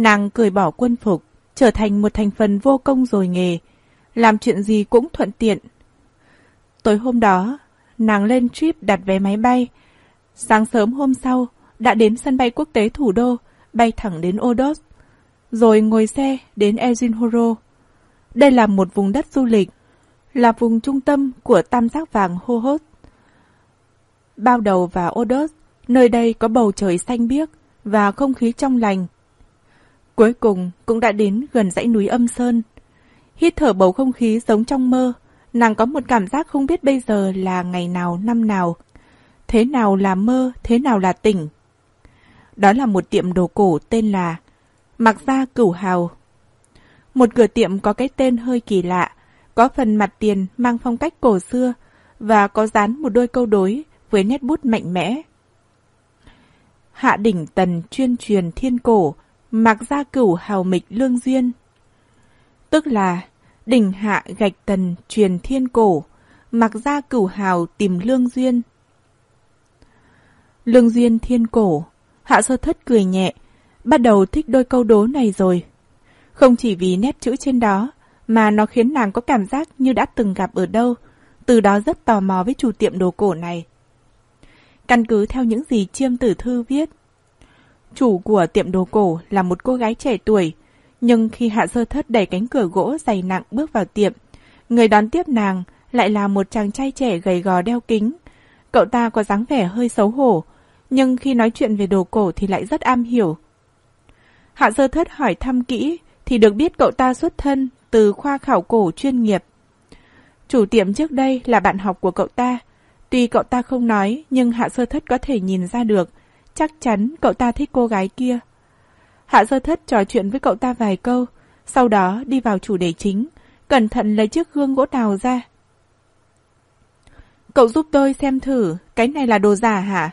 Nàng cười bỏ quân phục, trở thành một thành phần vô công rồi nghề, làm chuyện gì cũng thuận tiện. Tối hôm đó, nàng lên trip đặt vé máy bay. Sáng sớm hôm sau, đã đến sân bay quốc tế thủ đô, bay thẳng đến Odos, rồi ngồi xe đến Ejinhoro. Đây là một vùng đất du lịch, là vùng trung tâm của tam giác vàng hô hốt. Bao đầu và Odos, nơi đây có bầu trời xanh biếc và không khí trong lành. Cuối cùng cũng đã đến gần dãy núi âm sơn. Hít thở bầu không khí giống trong mơ, nàng có một cảm giác không biết bây giờ là ngày nào năm nào. Thế nào là mơ, thế nào là tỉnh. Đó là một tiệm đồ cổ tên là Mặc Gia Cửu Hào. Một cửa tiệm có cái tên hơi kỳ lạ, có phần mặt tiền mang phong cách cổ xưa và có dán một đôi câu đối với nét bút mạnh mẽ. Hạ đỉnh tần chuyên truyền thiên cổ, mặc gia cửu hào mịch lương duyên. Tức là đỉnh hạ gạch tần truyền thiên cổ, mặc gia cửu hào tìm lương duyên. Lương duyên thiên cổ, hạ sơ thất cười nhẹ, bắt đầu thích đôi câu đố này rồi. Không chỉ vì nét chữ trên đó, mà nó khiến nàng có cảm giác như đã từng gặp ở đâu, từ đó rất tò mò với chủ tiệm đồ cổ này. Căn cứ theo những gì chiêm tử thư viết, chủ của tiệm đồ cổ là một cô gái trẻ tuổi, nhưng khi hạ sơ thất đẩy cánh cửa gỗ dày nặng bước vào tiệm, người đón tiếp nàng lại là một chàng trai trẻ gầy gò đeo kính. Cậu ta có dáng vẻ hơi xấu hổ, nhưng khi nói chuyện về đồ cổ thì lại rất am hiểu. Hạ sơ thất hỏi thăm kỹ thì được biết cậu ta xuất thân từ khoa khảo cổ chuyên nghiệp. Chủ tiệm trước đây là bạn học của cậu ta. Tuy cậu ta không nói, nhưng Hạ Sơ Thất có thể nhìn ra được. Chắc chắn cậu ta thích cô gái kia. Hạ Sơ Thất trò chuyện với cậu ta vài câu, sau đó đi vào chủ đề chính, cẩn thận lấy chiếc gương gỗ đào ra. Cậu giúp tôi xem thử, cái này là đồ giả hả?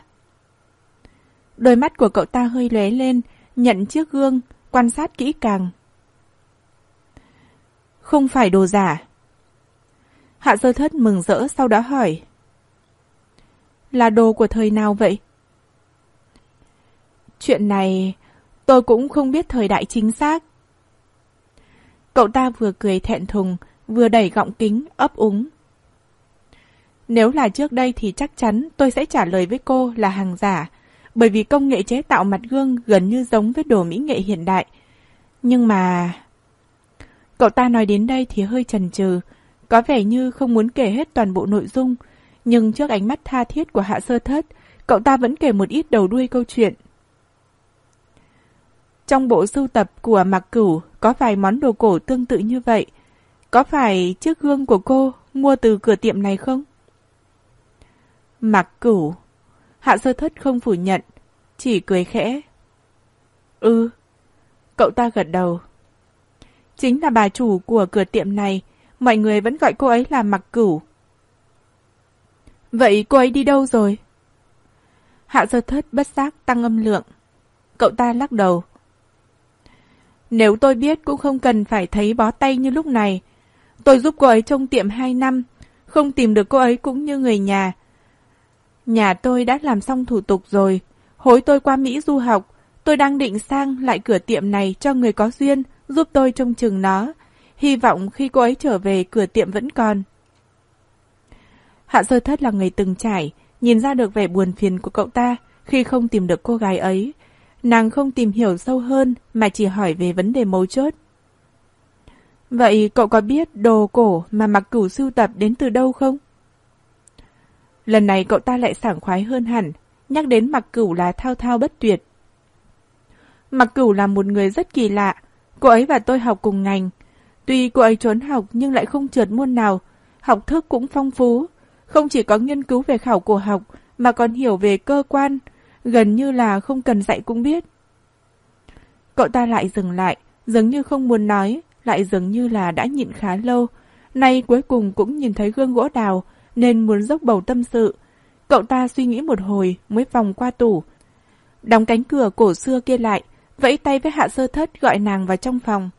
Đôi mắt của cậu ta hơi lóe lên, nhận chiếc gương, quan sát kỹ càng. Không phải đồ giả. Hạ sơ thất mừng rỡ sau đó hỏi. Là đồ của thời nào vậy? Chuyện này tôi cũng không biết thời đại chính xác. Cậu ta vừa cười thẹn thùng, vừa đẩy gọng kính, ấp úng. Nếu là trước đây thì chắc chắn tôi sẽ trả lời với cô là hàng giả, bởi vì công nghệ chế tạo mặt gương gần như giống với đồ mỹ nghệ hiện đại. Nhưng mà... Cậu ta nói đến đây thì hơi chần chừ, có vẻ như không muốn kể hết toàn bộ nội dung, nhưng trước ánh mắt tha thiết của Hạ Sơ Thất, cậu ta vẫn kể một ít đầu đuôi câu chuyện. Trong bộ sưu tập của Mạc Cửu có vài món đồ cổ tương tự như vậy. Có phải chiếc gương của cô mua từ cửa tiệm này không? Mạc Cửu Hạ Sơ Thất không phủ nhận, chỉ cười khẽ. Ừ. Cậu ta gật đầu. Chính là bà chủ của cửa tiệm này, mọi người vẫn gọi cô ấy là Mặc Cửu. Vậy cô ấy đi đâu rồi? Hạ sơ thất bất giác tăng âm lượng. Cậu ta lắc đầu. Nếu tôi biết cũng không cần phải thấy bó tay như lúc này. Tôi giúp cô ấy trong tiệm 2 năm, không tìm được cô ấy cũng như người nhà. Nhà tôi đã làm xong thủ tục rồi, hối tôi qua Mỹ du học, tôi đang định sang lại cửa tiệm này cho người có duyên, giúp tôi trông chừng nó. Hy vọng khi cô ấy trở về cửa tiệm vẫn còn. Hạ sơ thất là người từng trải, nhìn ra được vẻ buồn phiền của cậu ta khi không tìm được cô gái ấy. Nàng không tìm hiểu sâu hơn mà chỉ hỏi về vấn đề mấu chốt. Vậy cậu có biết đồ cổ mà mặc cửu sưu tập đến từ đâu không? Lần này cậu ta lại sảng khoái hơn hẳn, nhắc đến mặc cửu là thao thao bất tuyệt. Mặc cửu là một người rất kỳ lạ, cô ấy và tôi học cùng ngành. Tuy cô ấy trốn học nhưng lại không trượt môn nào, học thức cũng phong phú, không chỉ có nghiên cứu về khảo cổ học mà còn hiểu về cơ quan, gần như là không cần dạy cũng biết. Cậu ta lại dừng lại, dường như không muốn nói, lại dường như là đã nhịn khá lâu. Nay cuối cùng cũng nhìn thấy gương gỗ đào, nên muốn dốc bầu tâm sự. Cậu ta suy nghĩ một hồi mới vòng qua tủ. Đóng cánh cửa cổ xưa kia lại, vẫy tay với hạ sơ thất gọi nàng vào trong phòng.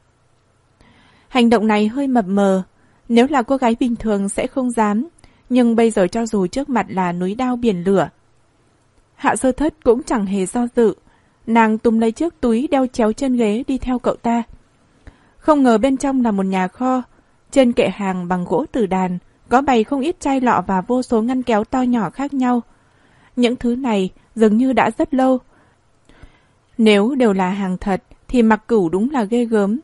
Hành động này hơi mập mờ, nếu là cô gái bình thường sẽ không dám, nhưng bây giờ cho dù trước mặt là núi đao biển lửa. Hạ sơ thất cũng chẳng hề do dự, Nàng túm lấy chiếc túi đeo chéo chân ghế đi theo cậu ta. Không ngờ bên trong là một nhà kho. Trên kệ hàng bằng gỗ từ đàn, có bày không ít chai lọ và vô số ngăn kéo to nhỏ khác nhau. Những thứ này dường như đã rất lâu. Nếu đều là hàng thật, thì mặc cửu đúng là ghê gớm.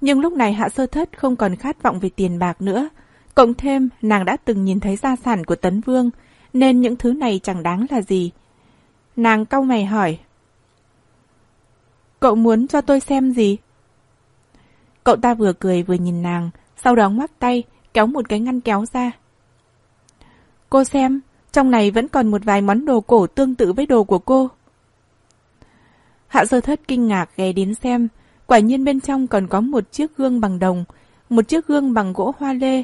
Nhưng lúc này hạ sơ thất không còn khát vọng về tiền bạc nữa. Cộng thêm, nàng đã từng nhìn thấy gia sản của Tấn Vương, nên những thứ này chẳng đáng là gì. Nàng cau mày hỏi. Cậu muốn cho tôi xem gì? Cậu ta vừa cười vừa nhìn nàng, sau đó ngoắc tay, kéo một cái ngăn kéo ra. Cô xem, trong này vẫn còn một vài món đồ cổ tương tự với đồ của cô. Hạ sơ thất kinh ngạc ghé đến xem, quả nhiên bên trong còn có một chiếc gương bằng đồng, một chiếc gương bằng gỗ hoa lê,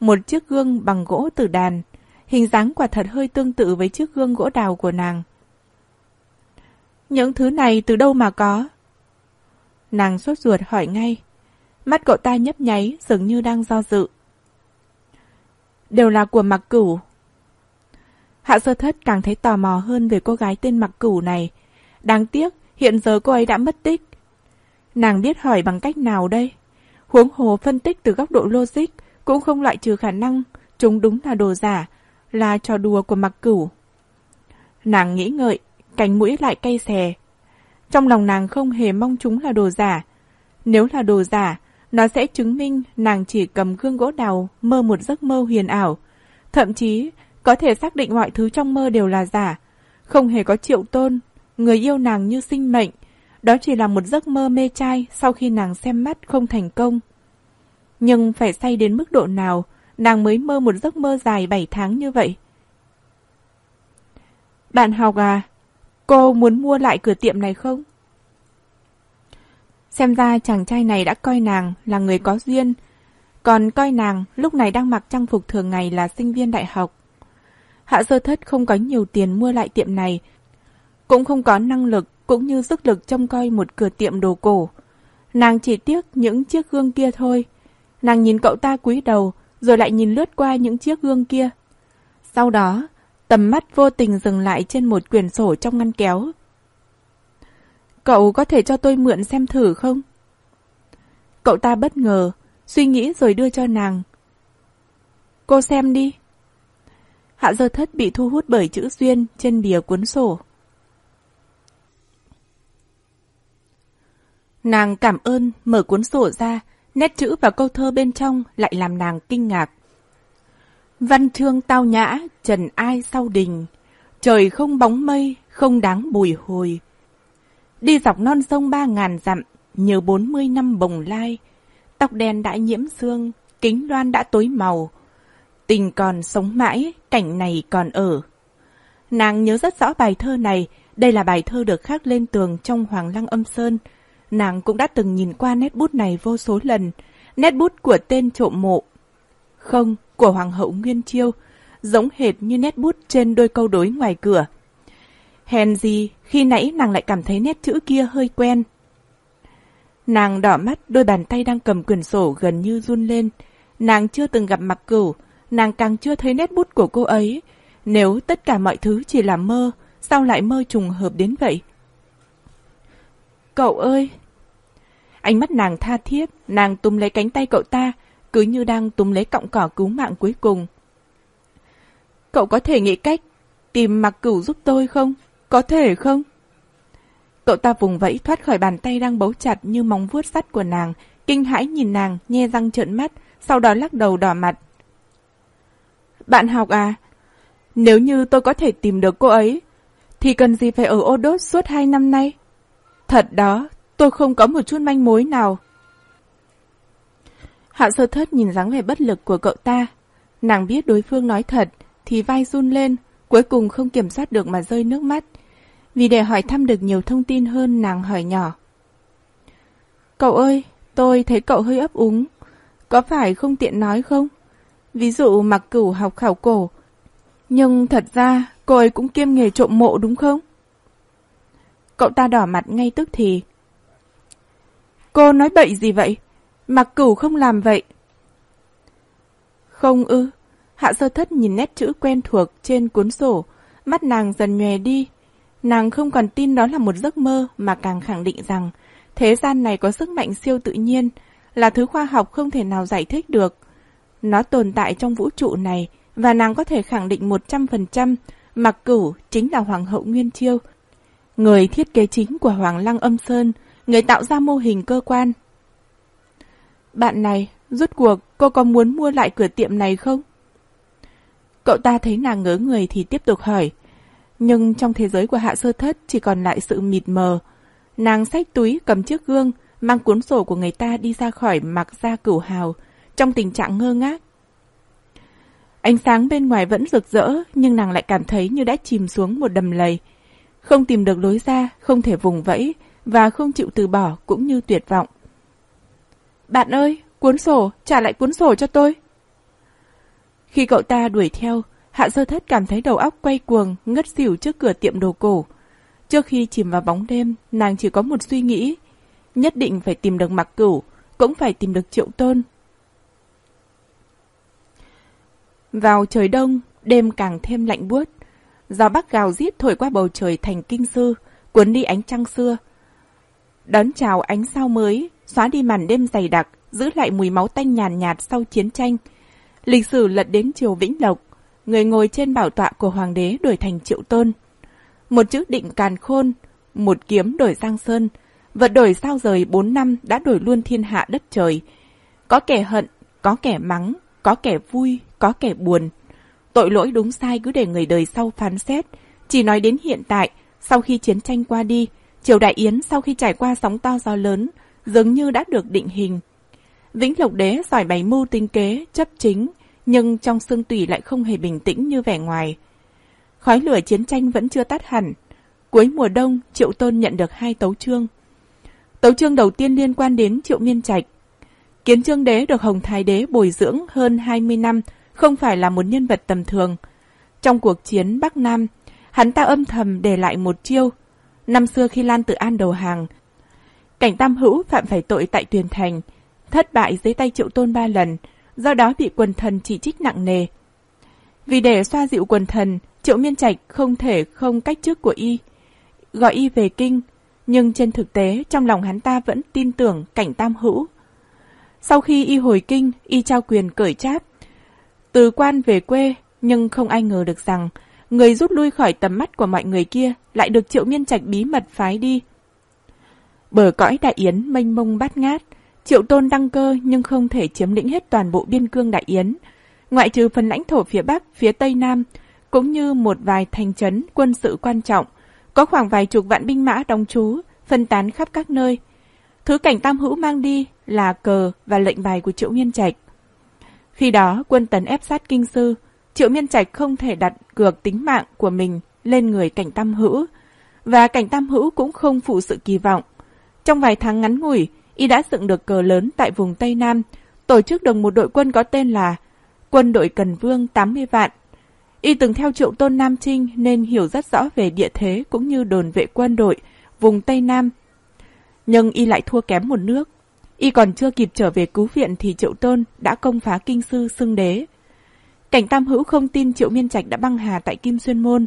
một chiếc gương bằng gỗ tử đàn. Hình dáng quả thật hơi tương tự với chiếc gương gỗ đào của nàng. Những thứ này từ đâu mà có? Nàng sốt ruột hỏi ngay. Mắt cậu ta nhấp nháy, dường như đang do dự. Đều là của mặc cửu. Hạ sơ thất càng thấy tò mò hơn về cô gái tên mặc cửu này. Đáng tiếc, hiện giờ cô ấy đã mất tích. Nàng biết hỏi bằng cách nào đây? Huống hồ phân tích từ góc độ logic cũng không loại trừ khả năng chúng đúng là đồ giả, là trò đùa của mặc cửu. Nàng nghĩ ngợi, cánh mũi lại cay xè. Trong lòng nàng không hề mong chúng là đồ giả. Nếu là đồ giả, nó sẽ chứng minh nàng chỉ cầm gương gỗ đào mơ một giấc mơ huyền ảo. Thậm chí, có thể xác định mọi thứ trong mơ đều là giả. Không hề có triệu tôn, người yêu nàng như sinh mệnh. Đó chỉ là một giấc mơ mê trai sau khi nàng xem mắt không thành công. Nhưng phải say đến mức độ nào, nàng mới mơ một giấc mơ dài 7 tháng như vậy. Bạn học à, cô muốn mua lại cửa tiệm này không? Xem ra chàng trai này đã coi nàng là người có duyên, còn coi nàng lúc này đang mặc trang phục thường ngày là sinh viên đại học. Hạ sơ thất không có nhiều tiền mua lại tiệm này, cũng không có năng lực cũng như sức lực trông coi một cửa tiệm đồ cổ. Nàng chỉ tiếc những chiếc gương kia thôi. Nàng nhìn cậu ta cúi đầu, rồi lại nhìn lướt qua những chiếc gương kia. Sau đó, tầm mắt vô tình dừng lại trên một quyển sổ trong ngăn kéo. Cậu có thể cho tôi mượn xem thử không? Cậu ta bất ngờ, suy nghĩ rồi đưa cho nàng. Cô xem đi. Hạ dơ thất bị thu hút bởi chữ duyên trên bìa cuốn sổ. Nàng cảm ơn, mở cuốn sổ ra, nét chữ và câu thơ bên trong lại làm nàng kinh ngạc. Văn chương tao nhã, trần ai sau đình, trời không bóng mây, không đáng bùi hồi. Đi dọc non sông ba ngàn dặm, nhớ bốn mươi năm bồng lai, tóc đen đã nhiễm xương, kính loan đã tối màu. Tình còn sống mãi, cảnh này còn ở. Nàng nhớ rất rõ bài thơ này, đây là bài thơ được khắc lên tường trong Hoàng Lăng Âm Sơn, nàng cũng đã từng nhìn qua nét bút này vô số lần, nét bút của tên trộm mộ. Không, của Hoàng hậu Nguyên Chiêu, giống hệt như nét bút trên đôi câu đối ngoài cửa. Hèn gì, khi nãy nàng lại cảm thấy nét chữ kia hơi quen. Nàng đỏ mắt, đôi bàn tay đang cầm quyển sổ gần như run lên. Nàng chưa từng gặp mặc cửu, nàng càng chưa thấy nét bút của cô ấy. Nếu tất cả mọi thứ chỉ là mơ, sao lại mơ trùng hợp đến vậy? Cậu ơi! Ánh mắt nàng tha thiết, nàng túm lấy cánh tay cậu ta, cứ như đang túm lấy cọng cỏ cứu mạng cuối cùng. Cậu có thể nghĩ cách tìm mặc cửu giúp tôi không? Có thể không? Cậu ta vùng vẫy thoát khỏi bàn tay đang bấu chặt như móng vuốt sắt của nàng, kinh hãi nhìn nàng, nhe răng trợn mắt, sau đó lắc đầu đỏ mặt. Bạn học à, nếu như tôi có thể tìm được cô ấy, thì cần gì phải ở ô đốt suốt hai năm nay? Thật đó, tôi không có một chút manh mối nào. Hạ sơ thất nhìn dáng vẻ bất lực của cậu ta. Nàng biết đối phương nói thật, thì vai run lên, cuối cùng không kiểm soát được mà rơi nước mắt. Vì để hỏi thăm được nhiều thông tin hơn, nàng hỏi nhỏ. Cậu ơi, tôi thấy cậu hơi ấp úng. Có phải không tiện nói không? Ví dụ mặc cửu học khảo cổ. Nhưng thật ra, cô ấy cũng kiêm nghề trộm mộ đúng không? Cậu ta đỏ mặt ngay tức thì. Cô nói bậy gì vậy? Mặc cửu không làm vậy. Không ư. Hạ sơ thất nhìn nét chữ quen thuộc trên cuốn sổ, mắt nàng dần nhòe đi. Nàng không còn tin đó là một giấc mơ mà càng khẳng định rằng thế gian này có sức mạnh siêu tự nhiên, là thứ khoa học không thể nào giải thích được. Nó tồn tại trong vũ trụ này và nàng có thể khẳng định 100% Mặc Cửu chính là Hoàng hậu Nguyên Chiêu, người thiết kế chính của Hoàng Lăng Âm Sơn, người tạo ra mô hình cơ quan. Bạn này, rút cuộc cô có muốn mua lại cửa tiệm này không? Cậu ta thấy nàng ngớ người thì tiếp tục hỏi. Nhưng trong thế giới của hạ sơ thất chỉ còn lại sự mịt mờ. Nàng xách túi cầm chiếc gương, mang cuốn sổ của người ta đi ra khỏi mặc ra cửu hào, trong tình trạng ngơ ngác. Ánh sáng bên ngoài vẫn rực rỡ, nhưng nàng lại cảm thấy như đã chìm xuống một đầm lầy. Không tìm được lối ra, không thể vùng vẫy, và không chịu từ bỏ cũng như tuyệt vọng. Bạn ơi, cuốn sổ, trả lại cuốn sổ cho tôi. Khi cậu ta đuổi theo, Hạ Sơ Thất cảm thấy đầu óc quay cuồng, ngất xỉu trước cửa tiệm đồ cổ. Trước khi chìm vào bóng đêm, nàng chỉ có một suy nghĩ. Nhất định phải tìm được mặc cửu, cũng phải tìm được triệu tôn. Vào trời đông, đêm càng thêm lạnh buốt. Gió bắc gào rít thổi qua bầu trời thành kinh sư, cuốn đi ánh trăng xưa. Đón chào ánh sao mới, xóa đi màn đêm dày đặc, giữ lại mùi máu tanh nhàn nhạt sau chiến tranh. Lịch sử lật đến triều Vĩnh Lộc, người ngồi trên bảo tọa của hoàng đế đổi thành triệu tôn. Một chữ định càn khôn, một kiếm đổi giang sơn, vật đổi sao rời bốn năm đã đổi luôn thiên hạ đất trời. Có kẻ hận, có kẻ mắng, có kẻ vui, có kẻ buồn. Tội lỗi đúng sai cứ để người đời sau phán xét. Chỉ nói đến hiện tại, sau khi chiến tranh qua đi, Triều Đại Yến sau khi trải qua sóng to gió lớn, dường như đã được định hình. Vĩnh Lộc Đế giỏi bày mưu tinh kế, chấp chính, nhưng trong xương tủy lại không hề bình tĩnh như vẻ ngoài. Khói lửa chiến tranh vẫn chưa tắt hẳn. Cuối mùa đông, Triệu Tôn nhận được hai tấu chương. Tấu chương đầu tiên liên quan đến Triệu Miên Trạch. Kiến Trương Đế được Hồng Thái Đế bồi dưỡng hơn 20 năm, không phải là một nhân vật tầm thường. Trong cuộc chiến Bắc Nam, hắn ta âm thầm để lại một chiêu. Năm xưa khi Lan Tự An đầu hàng, cảnh Tam Hữu phạm phải tội tại Tuyền Thành, thất bại dưới tay Triệu Tôn ba lần, do đó bị quần thần chỉ trích nặng nề. Vì để xoa dịu quần thần, Triệu Miên Trạch không thể không cách trước của y, gọi y về kinh, nhưng trên thực tế trong lòng hắn ta vẫn tin tưởng cảnh tam hữu. Sau khi y hồi kinh, y trao quyền cởi cháp, từ quan về quê, nhưng không ai ngờ được rằng người rút lui khỏi tầm mắt của mọi người kia lại được Triệu Miên Trạch bí mật phái đi. Bờ cõi đại yến mênh mông bát ngát, Triệu Tôn đăng cơ nhưng không thể chiếm lĩnh hết toàn bộ biên cương Đại Yến, ngoại trừ phần lãnh thổ phía Bắc, phía Tây Nam, cũng như một vài thành trấn quân sự quan trọng, có khoảng vài chục vạn binh mã đóng trú, phân tán khắp các nơi. Thứ cảnh Tam Hữu mang đi là cờ và lệnh bài của Triệu Miên Trạch. Khi đó, quân tấn ép sát kinh sư, Triệu Miên Trạch không thể đặt cược tính mạng của mình lên người cảnh Tam Hữu, và cảnh Tam Hữu cũng không phụ sự kỳ vọng. Trong vài tháng ngắn ngủi, y đã dựng được cờ lớn tại vùng Tây Nam, tổ chức được một đội quân có tên là Quân đội Cần Vương 80 vạn. Y từng theo triệu tôn Nam Trinh nên hiểu rất rõ về địa thế cũng như đồn vệ quân đội vùng Tây Nam. Nhưng y lại thua kém một nước. Y còn chưa kịp trở về cứu viện thì triệu tôn đã công phá kinh sư xưng đế. Cảnh Tam Hữu không tin triệu miên trạch đã băng hà tại Kim Xuyên Môn.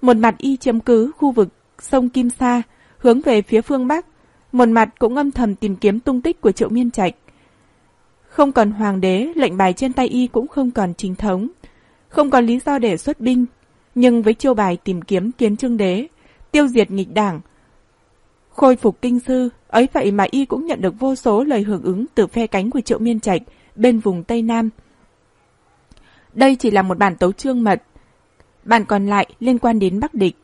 Một mặt y chiếm cứ khu vực sông Kim Sa, hướng về phía phương Bắc, một mặt cũng âm thầm tìm kiếm tung tích của Triệu Miên Trạch. Không còn hoàng đế, lệnh bài trên tay y cũng không còn chính thống, không còn lý do để xuất binh. Nhưng với chiêu bài tìm kiếm kiến trương đế, tiêu diệt nghịch đảng, khôi phục kinh sư, ấy vậy mà y cũng nhận được vô số lời hưởng ứng từ phe cánh của Triệu Miên Trạch bên vùng Tây Nam. Đây chỉ là một bản tấu chương mật. Bản còn lại liên quan đến Bắc Địch.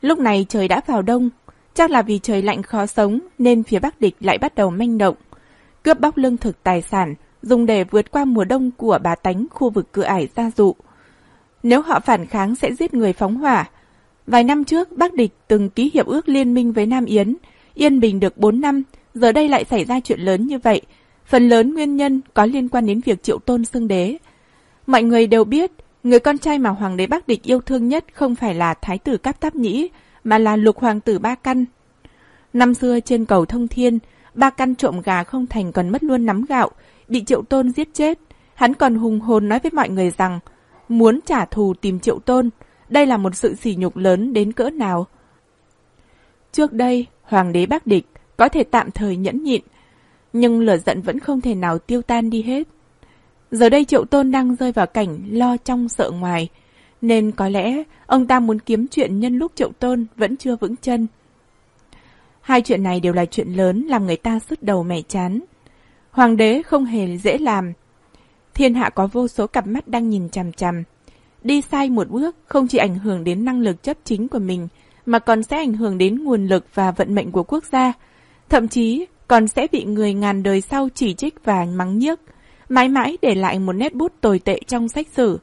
Lúc này trời đã vào đông, Chắc là vì trời lạnh khó sống nên phía Bắc địch lại bắt đầu manh động. Cướp bóc lương thực tài sản, dùng để vượt qua mùa đông của bà tánh khu vực cửa ải gia dụ. Nếu họ phản kháng sẽ giết người phóng hỏa. Vài năm trước, Bắc địch từng ký hiệp ước liên minh với Nam Yến, yên bình được 4 năm, giờ đây lại xảy ra chuyện lớn như vậy. Phần lớn nguyên nhân có liên quan đến việc triệu tôn xưng đế. Mọi người đều biết, người con trai mà Hoàng đế Bắc địch yêu thương nhất không phải là Thái tử Cáp Táp Nhĩ, mà là lục hoàng tử Ba Căn. Năm xưa trên cầu Thông Thiên, Ba Căn trộm gà không thành còn mất luôn nắm gạo, bị Triệu Tôn giết chết. Hắn còn hùng hồn nói với mọi người rằng, muốn trả thù tìm Triệu Tôn, đây là một sự sỉ nhục lớn đến cỡ nào. Trước đây, hoàng đế bác địch có thể tạm thời nhẫn nhịn, nhưng lửa giận vẫn không thể nào tiêu tan đi hết. Giờ đây Triệu Tôn đang rơi vào cảnh lo trong sợ ngoài, nên có lẽ ông ta muốn kiếm chuyện nhân lúc Triệu Tôn vẫn chưa vững chân. Hai chuyện này đều là chuyện lớn làm người ta sứt đầu mẻ chán. Hoàng đế không hề dễ làm. Thiên hạ có vô số cặp mắt đang nhìn chằm chằm. Đi sai một bước không chỉ ảnh hưởng đến năng lực chấp chính của mình, mà còn sẽ ảnh hưởng đến nguồn lực và vận mệnh của quốc gia. Thậm chí còn sẽ bị người ngàn đời sau chỉ trích và mắng nhiếc, mãi mãi để lại một nét bút tồi tệ trong sách sử.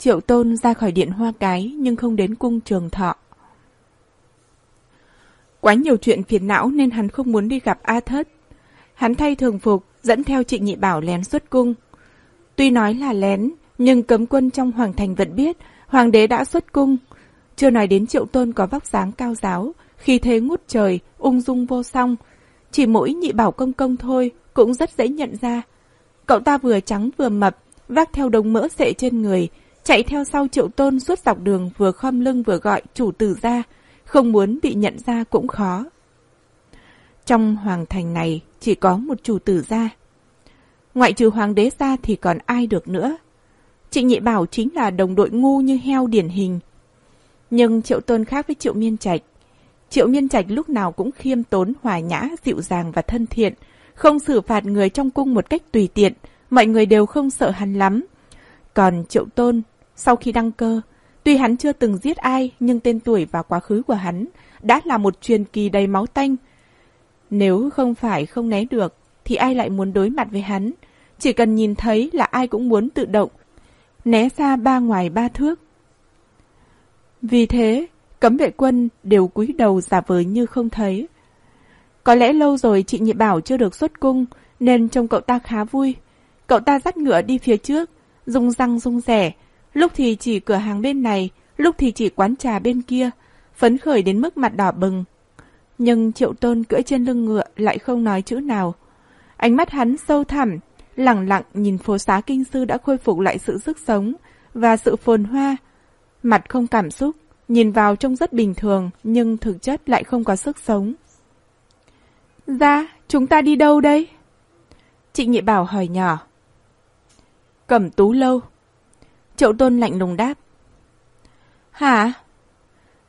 Triệu Tôn ra khỏi điện hoa cái nhưng không đến cung trường thọ. Quá nhiều chuyện phiền não nên hắn không muốn đi gặp A Thất. Hắn thay thường phục, dẫn theo chị nhị bảo lén xuất cung. Tuy nói là lén, nhưng cấm quân trong hoàng thành vẫn biết hoàng đế đã xuất cung. Chưa nói đến triệu tôn có vóc dáng cao giáo, khi thế ngút trời, ung dung vô song. Chỉ mỗi nhị bảo công công thôi cũng rất dễ nhận ra. Cậu ta vừa trắng vừa mập, vác theo đống mỡ sệ trên người, chạy theo sau triệu tôn suốt dọc đường vừa khom lưng vừa gọi chủ tử ra, không muốn bị nhận ra cũng khó. Trong hoàng thành này chỉ có một chủ tử ra. Ngoại trừ hoàng đế ra thì còn ai được nữa. Trịnh Nhị Bảo chính là đồng đội ngu như heo điển hình. Nhưng Triệu Tôn khác với Triệu Miên Trạch. Triệu Miên Trạch lúc nào cũng khiêm tốn, hòa nhã, dịu dàng và thân thiện, không xử phạt người trong cung một cách tùy tiện, mọi người đều không sợ hắn lắm. Còn Triệu Tôn, sau khi đăng cơ, tuy hắn chưa từng giết ai nhưng tên tuổi và quá khứ của hắn đã là một truyền kỳ đầy máu tanh. Nếu không phải không né được, thì ai lại muốn đối mặt với hắn? Chỉ cần nhìn thấy là ai cũng muốn tự động, né xa ba ngoài ba thước. Vì thế, cấm vệ quân đều cúi đầu giả vờ như không thấy. Có lẽ lâu rồi chị Nhị Bảo chưa được xuất cung, nên trông cậu ta khá vui. Cậu ta dắt ngựa đi phía trước, rung răng rung rẻ, lúc thì chỉ cửa hàng bên này, lúc thì chỉ quán trà bên kia, phấn khởi đến mức mặt đỏ bừng. Nhưng Triệu Tôn cưỡi trên lưng ngựa lại không nói chữ nào. Ánh mắt hắn sâu thẳm, lặng lặng nhìn phố xá kinh sư đã khôi phục lại sự sức sống và sự phồn hoa. Mặt không cảm xúc, nhìn vào trông rất bình thường nhưng thực chất lại không có sức sống. Ra, chúng ta đi đâu đây? chị Nhị Bảo hỏi nhỏ. Cẩm tú lâu. Triệu Tôn lạnh lùng đáp. Hả?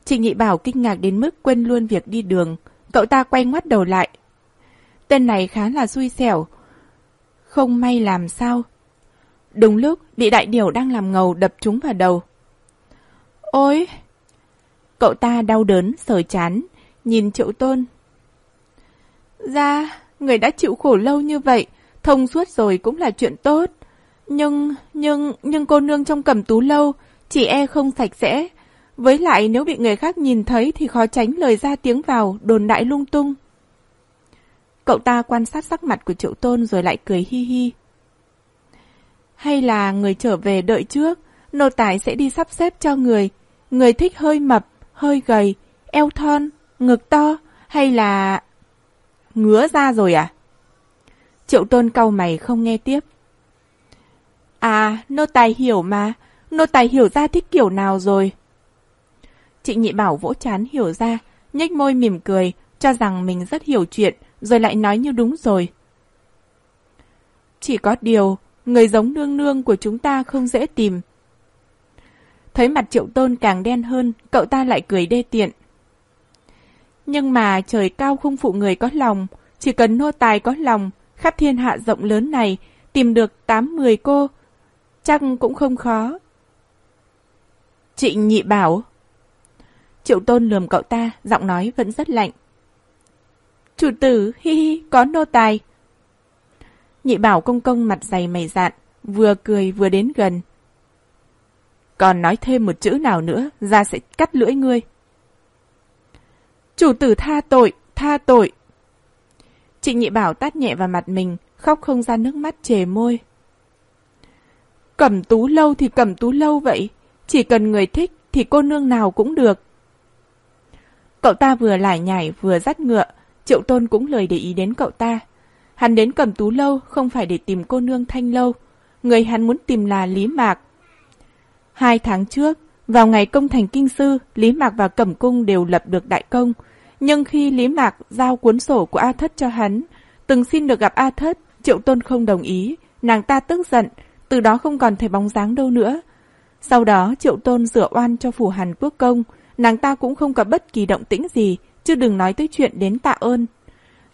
Trịnh Nhị Bảo kinh ngạc đến mức quên luôn việc đi đường. Cậu ta quay ngoắt đầu lại. Tên này khá là xui xẻo. Không may làm sao? Đúng lúc bị đại điểu đang làm ngầu đập trúng vào đầu. Ôi! Cậu ta đau đớn, sờ chán, nhìn Triệu Tôn. Ra, người đã chịu khổ lâu như vậy, thông suốt rồi cũng là chuyện tốt. Nhưng, nhưng, nhưng cô nương trong cẩm tú lâu, chỉ e không sạch sẽ. Với lại nếu bị người khác nhìn thấy thì khó tránh lời ra tiếng vào, đồn đại lung tung. Cậu ta quan sát sắc mặt của Triệu Tôn rồi lại cười hi hi. Hay là người trở về đợi trước, nô tài sẽ đi sắp xếp cho người. Người thích hơi mập, hơi gầy, eo thon, ngực to, hay là... Ngứa ra rồi à? Triệu Tôn cau mày không nghe tiếp. À, nô tài hiểu mà, nô tài hiểu ra thích kiểu nào rồi. chị Nhị Bảo vỗ chán hiểu ra, nhếch môi mỉm cười, cho rằng mình rất hiểu chuyện, rồi lại nói như đúng rồi. Chỉ có điều, người giống nương nương của chúng ta không dễ tìm. Thấy mặt triệu tôn càng đen hơn, cậu ta lại cười đê tiện. Nhưng mà trời cao không phụ người có lòng, chỉ cần nô tài có lòng, khắp thiên hạ rộng lớn này, tìm được 8-10 cô, chắc cũng không khó. Trịnh nhị bảo. Triệu tôn lườm cậu ta, giọng nói vẫn rất lạnh. Chủ tử, hi hi, có nô tài. Nhị bảo công công mặt dày mày dạn, vừa cười vừa đến gần. Còn nói thêm một chữ nào nữa, ra sẽ cắt lưỡi ngươi. Chủ tử tha tội, tha tội. Trịnh nhị bảo tát nhẹ vào mặt mình, khóc không ra nước mắt chề môi. Cẩm tú lâu thì cẩm tú lâu vậy, chỉ cần người thích thì cô nương nào cũng được. Cậu ta vừa lải nhải vừa dắt ngựa, Triệu Tôn cũng lời để ý đến cậu ta. Hắn đến cầm tú lâu không phải để tìm cô nương thanh lâu. Người hắn muốn tìm là Lý Mạc. Hai tháng trước, Vào ngày công thành kinh sư, Lý Mạc và Cẩm Cung đều lập được đại công. Nhưng khi Lý Mạc giao cuốn sổ của A Thất cho hắn, từng xin được gặp A Thất, Triệu Tôn không đồng ý, nàng ta tức giận, từ đó không còn thấy bóng dáng đâu nữa. Sau đó Triệu Tôn rửa oan cho phủ Hàn Quốc công, nàng ta cũng không có bất kỳ động tĩnh gì, chứ đừng nói tới chuyện đến tạ ơn.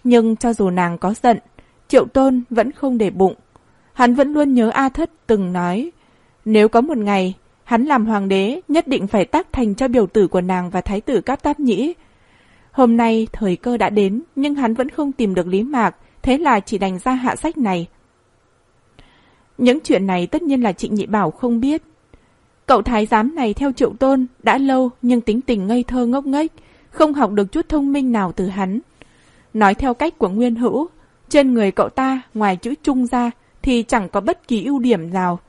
Nhưng cho dù nàng có giận, Triệu Tôn vẫn không để bụng. Hắn vẫn luôn nhớ A Thất từng nói, nếu có một ngày hắn làm hoàng đế nhất định phải tác thành cho biểu tử của nàng và thái tử Cát Táp Nhĩ. Hôm nay thời cơ đã đến nhưng hắn vẫn không tìm được Lý Mạc, thế là chỉ đành ra hạ sách này. Những chuyện này tất nhiên là Trịnh Nhị Bảo không biết. Cậu thái giám này theo triệu tôn đã lâu nhưng tính tình ngây thơ ngốc nghếch, không học được chút thông minh nào từ hắn. Nói theo cách của Nguyên Hữu, trên người cậu ta ngoài chữ trung ra thì chẳng có bất kỳ ưu điểm nào.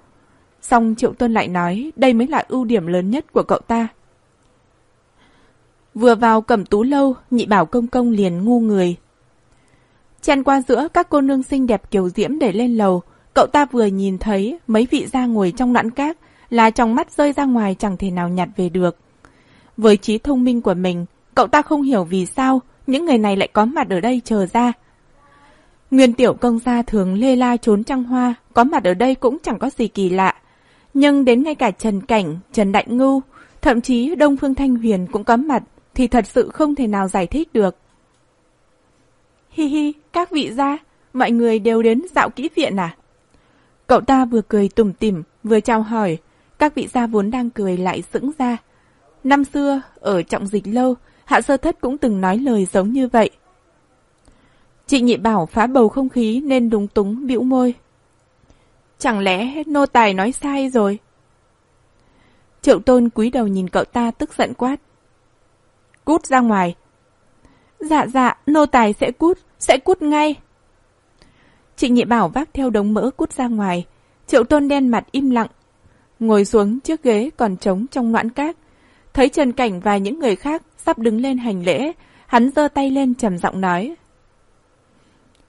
Xong Triệu Tuân lại nói đây mới là ưu điểm lớn nhất của cậu ta. Vừa vào cẩm tú lâu, nhị bảo công công liền ngu người. Chen qua giữa các cô nương xinh đẹp kiều diễm để lên lầu, cậu ta vừa nhìn thấy mấy vị gia ngồi trong loạn cát là trong mắt rơi ra ngoài chẳng thể nào nhặt về được. Với trí thông minh của mình, cậu ta không hiểu vì sao những người này lại có mặt ở đây chờ ra. Nguyên tiểu công gia thường lê la trốn trăng hoa, có mặt ở đây cũng chẳng có gì kỳ lạ. Nhưng đến ngay cả Trần Cảnh, Trần Đại Ngưu, thậm chí Đông Phương Thanh Huyền cũng có mặt, thì thật sự không thể nào giải thích được. Hi hi, các vị gia, mọi người đều đến dạo kỹ viện à? Cậu ta vừa cười tủm tỉm, vừa chào hỏi, các vị gia vốn đang cười lại sững ra. Năm xưa, ở trọng dịch lâu, Hạ Sơ Thất cũng từng nói lời giống như vậy. Chị nhị bảo phá bầu không khí nên đúng túng bĩu môi. Chẳng lẽ nô tài nói sai rồi? Triệu tôn cúi đầu nhìn cậu ta tức giận quát. Cút ra ngoài. Dạ dạ, nô tài sẽ cút, sẽ cút ngay. Chị nhị bảo vác theo đống mỡ cút ra ngoài. Triệu tôn đen mặt im lặng. Ngồi xuống chiếc ghế còn trống trong ngoãn cát. Thấy Trần Cảnh và những người khác sắp đứng lên hành lễ, hắn giơ tay lên trầm giọng nói.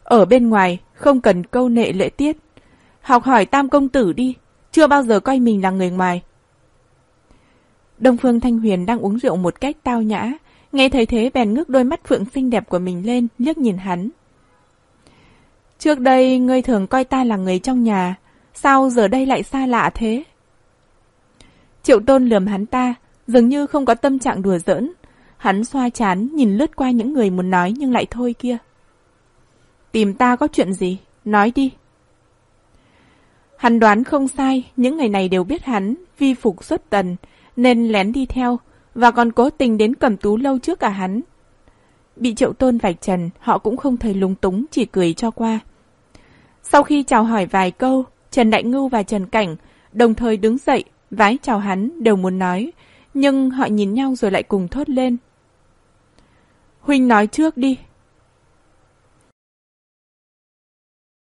Ở bên ngoài, không cần câu nệ lễ tiết. Học hỏi tam công tử đi, chưa bao giờ coi mình là người ngoài. Đông Phương Thanh Huyền đang uống rượu một cách tao nhã, nghe thấy thế bèn ngước đôi mắt phượng xinh đẹp của mình lên, liếc nhìn hắn. Trước đây, ngươi thường coi ta là người trong nhà, sao giờ đây lại xa lạ thế? Triệu tôn lườm hắn ta, dường như không có tâm trạng đùa giỡn. Hắn xoa chán, nhìn lướt qua những người muốn nói nhưng lại thôi kia. Tìm ta có chuyện gì? Nói đi. Hắn đoán không sai, những người này đều biết hắn, vi phục xuất tần, nên lén đi theo, và còn cố tình đến cầm tú lâu trước cả hắn. Bị triệu tôn vạch trần, họ cũng không thấy lúng túng, chỉ cười cho qua. Sau khi chào hỏi vài câu, Trần Đại Ngưu và Trần Cảnh đồng thời đứng dậy, vái chào hắn, đều muốn nói, nhưng họ nhìn nhau rồi lại cùng thốt lên. Huynh nói trước đi,